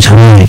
잠이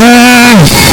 嗯